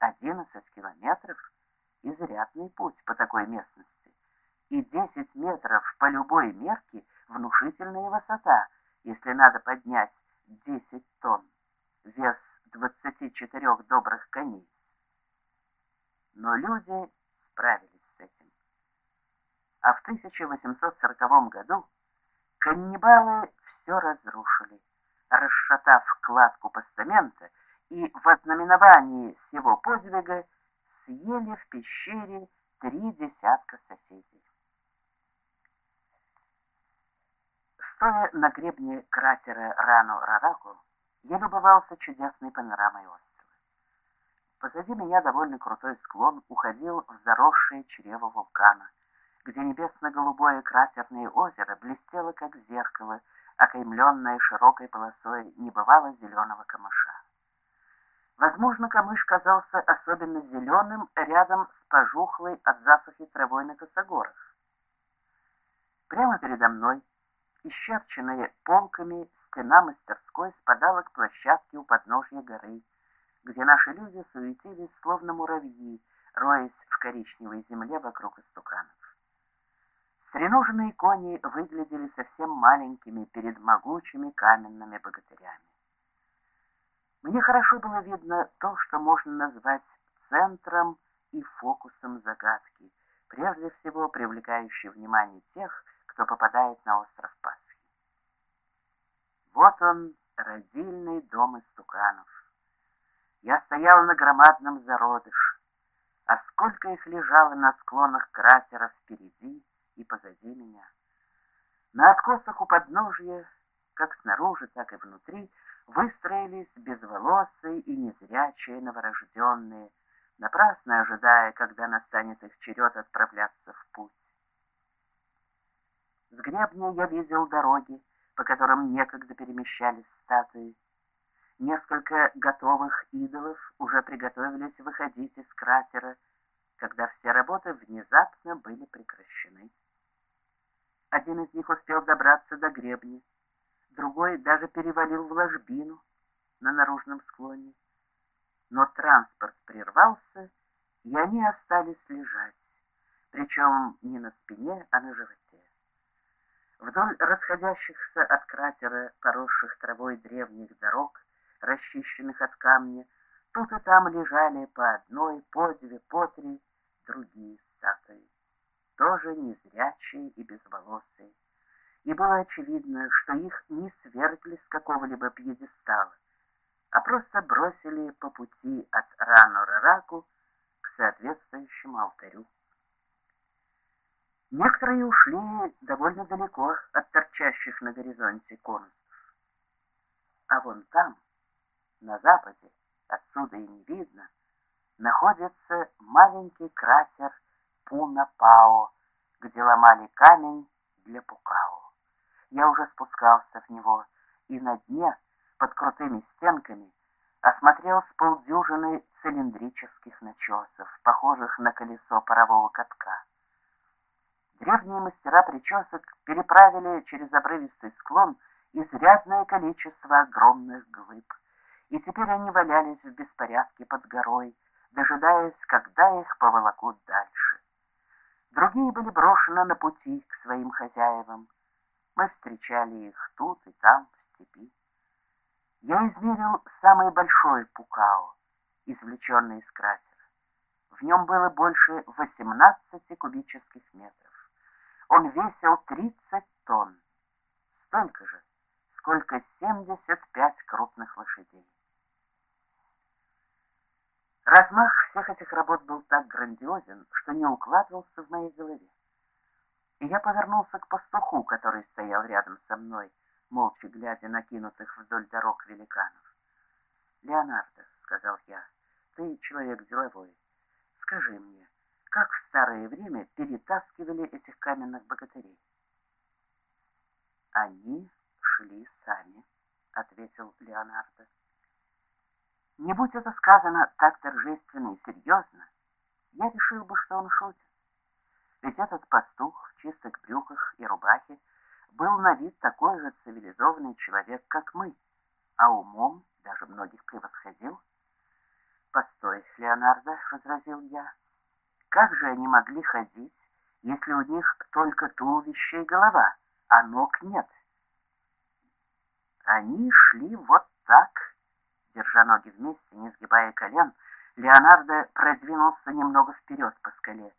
11 километров — изрядный путь по такой местности, и 10 метров по любой мерке — внушительная высота, если надо поднять 10 тонн, вес 24 добрых коней. Но люди справились с этим. А в 1840 году каннибалы все разрушили, расшатав кладку постамента и в ознаменовании всего подвига съели в пещере три десятка соседей. Стоя на гребне кратера Рану-Рараку, я любовался чудесной панорамой острова. Позади меня довольно крутой склон уходил в заросшее чрево вулкана, где небесно-голубое кратерное озеро блестело, как зеркало, окаймленное широкой полосой небывало зеленого камыша. Возможно, камыш казался особенно зеленым рядом с пожухлой от засухи травой на косогорах. Прямо передо мной, исчерченная полками, стена мастерской спадала к площадке у подножья горы, где наши люди суетились, словно муравьи, роясь в коричневой земле вокруг истуканов. Стреноженные кони выглядели совсем маленькими перед могучими каменными богатырями. Мне хорошо было видно то, что можно назвать центром и фокусом загадки, прежде всего привлекающей внимание тех, кто попадает на остров Пасхи. Вот он, родильный дом истуканов. Я стоял на громадном зародыше, а сколько их лежало на склонах кратера впереди и позади меня. На откосах у подножья, как снаружи, так и внутри, выстроились безволосые и незрячие новорожденные, напрасно ожидая, когда настанет их черед отправляться в путь. С гребня я видел дороги, по которым некогда перемещались статуи. Несколько готовых идолов уже приготовились выходить из кратера, когда все работы внезапно были прекращены. Один из них успел добраться до гребня, другой даже перевалил в ложбину на наружном склоне. Но транспорт прервался, и они остались лежать, причем не на спине, а на животе. Вдоль расходящихся от кратера, поросших травой древних дорог, расчищенных от камня, тут и там лежали по одной, по две, по три другие статуи, тоже незрячие и безволосые и было очевидно, что их не свергли с какого-либо пьедестала, а просто бросили по пути от Рану-Рараку к соответствующему алтарю. Некоторые ушли довольно далеко от торчащих на горизонте конусов. А вон там, на западе, отсюда и не видно, находится маленький кратер Пуна-Пао, где ломали камень для Пукао. Я уже спускался в него, и на дне, под крутыми стенками, осмотрел с полдюжины цилиндрических начесов, похожих на колесо парового катка. Древние мастера причесок переправили через обрывистый склон изрядное количество огромных глыб, и теперь они валялись в беспорядке под горой, дожидаясь, когда их поволокут дальше. Другие были брошены на пути к своим хозяевам, мы встречали их тут и там, в степи. Я измерил самый большой пукао, извлеченный из кратера. В нем было больше 18 кубических метров. Он весил 30 тонн, столько же, сколько 75 крупных лошадей. Размах всех этих работ был так грандиозен, что не укладывался в моей голове и я повернулся к пастуху, который стоял рядом со мной, молча глядя на кинутых вдоль дорог великанов. «Леонардо», — сказал я, — «ты человек деловой. Скажи мне, как в старое время перетаскивали этих каменных богатырей?» «Они шли сами», — ответил Леонардо. Не будь это сказано так торжественно и серьезно, я решил бы, что он шутит. Ведь этот пастух в чистых брюках и рубахе был на вид такой же цивилизованный человек, как мы, а умом даже многих превосходил. «Постой, Леонардо», — возразил я, — «как же они могли ходить, если у них только туловище и голова, а ног нет?» Они шли вот так, держа ноги вместе, не сгибая колен, Леонардо продвинулся немного вперед по скале.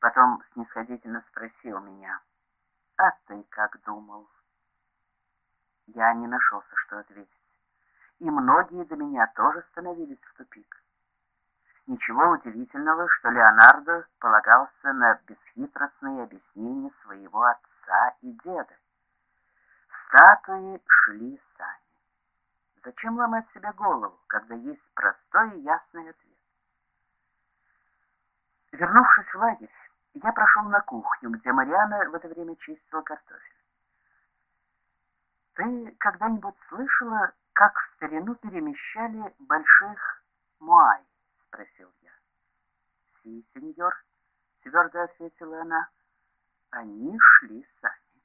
Потом снисходительно спросил меня, «А ты как думал?» Я не нашелся, что ответить. И многие до меня тоже становились в тупик. Ничего удивительного, что Леонардо полагался на бесхитростные объяснения своего отца и деда. Статуи шли сами. Зачем ломать себе голову, когда есть простой и ясный ответ? Вернувшись в лагерь, я прошел на кухню, где Мариана в это время чистила картофель. Ты когда-нибудь слышала, как в старину перемещали больших муай? Спросил я. Си, сеньор, твердо ответила она. Они шли сами.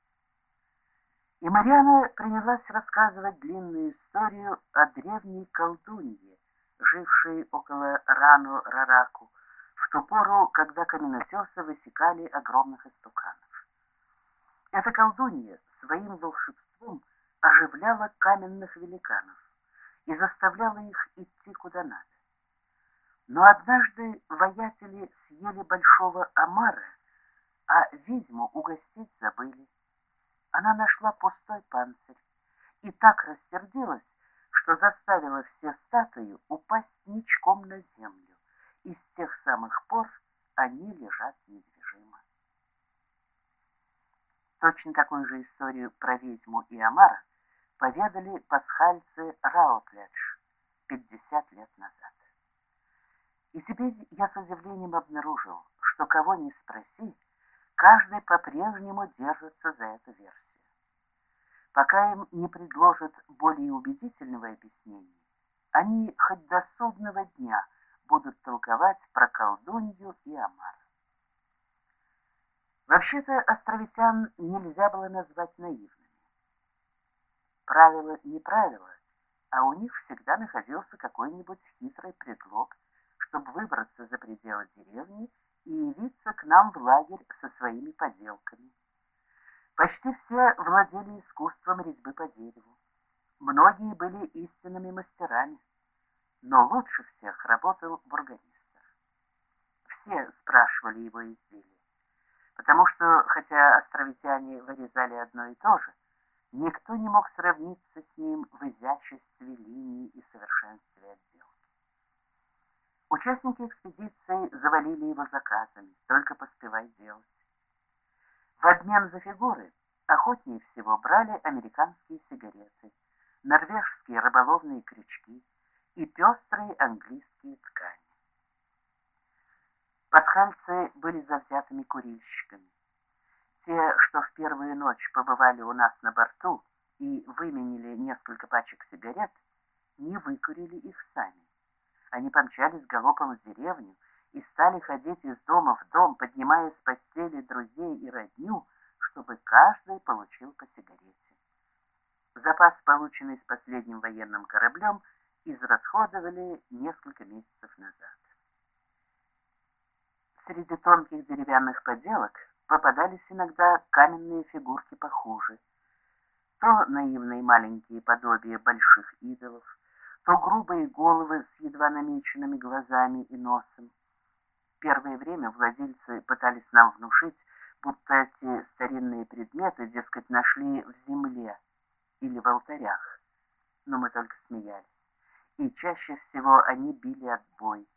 И Марьяна принялась рассказывать длинную историю о древней колдунье, жившей около Рану-Рараку, ту пору, когда каменотесы высекали огромных истуканов. Эта колдунья своим волшебством оживляла каменных великанов и заставляла их идти куда надо. Но однажды воятели съели большого омара, а ведьму угостить забыли она нашла пустой панцирь и так рассердилась, что заставила все статуи упасть ничком на землю, и с тех самых пор они лежат недвижимо. Точно такую же историю про ведьму и Амара поведали пасхальцы Раутледж 50 лет назад. И теперь я с удивлением обнаружил, что кого ни спроси, каждый по-прежнему держится за эту версию. Пока им не предложат более убедительного объяснения, они хоть до судного дня будут толковать про колдунью и омар. Вообще-то островитян нельзя было назвать наивными. Правило не правило, а у них всегда находился какой-нибудь хитрый предлог, чтобы выбраться за пределы деревни и явиться к нам в лагерь со своими поделками. Почти все владели искусством резьбы по дереву. Многие были истинными мастерами, но лучше всех работал бургомистр. Все спрашивали его изделия, потому что, хотя островитяне вырезали одно и то же, никто не мог сравниться с ним в изяществе линии и совершенстве отделки. Участники экспедиции завалили его заказами, только поспевай делать. В обмен за фигуры охотнее всего брали американские сигареты, норвежские рыболовные крючки и пестрые английские ткани. Пасхальцы были завзятыми курильщиками. Те, что в первую ночь побывали у нас на борту и выменили несколько пачек сигарет, не выкурили их сами. Они помчались галопом в деревню и стали ходить из дома в дом, поднимая с постели друзей и родню, чтобы каждый получил по сигарете. Запас, полученный с последним военным кораблем, израсходовали несколько месяцев назад. Среди тонких деревянных поделок попадались иногда каменные фигурки похуже. То наивные маленькие подобия больших идолов, то грубые головы с едва намеченными глазами и носом. Первое время владельцы пытались нам внушить, будто эти старинные предметы, дескать, нашли в земле или в алтарях. Но мы только смеялись. И чаще всего они били отбой.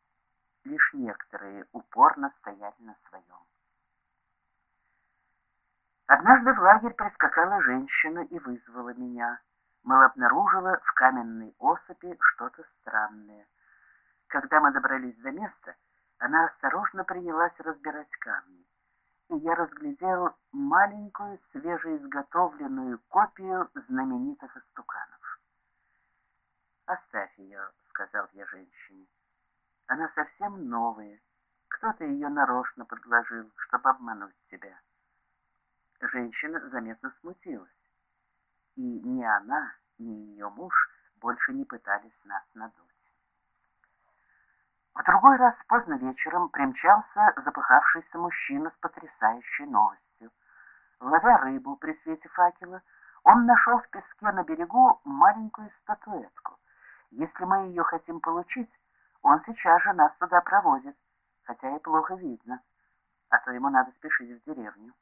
Лишь некоторые упорно стояли на своем. Однажды в лагерь прискакала женщина и вызвала меня. Мол, обнаружила в каменной осыпи что-то странное. Когда мы добрались до места, она осторожно принялась разбирать камни, и я разглядел маленькую свежеизготовленную копию знаменитых истуканов. «Оставь ее», — сказал я женщине. «Она совсем новая. Кто-то ее нарочно подложил, чтобы обмануть тебя». Женщина заметно смутилась, и ни она, ни ее муж больше не пытались нас надуть. другой раз поздно вечером примчался запыхавшийся мужчина с потрясающей новостью. Ловя рыбу при свете факела, он нашел в песке на берегу маленькую статуэтку. Если мы ее хотим получить, он сейчас же нас туда проводит, хотя и плохо видно, а то ему надо спешить в деревню.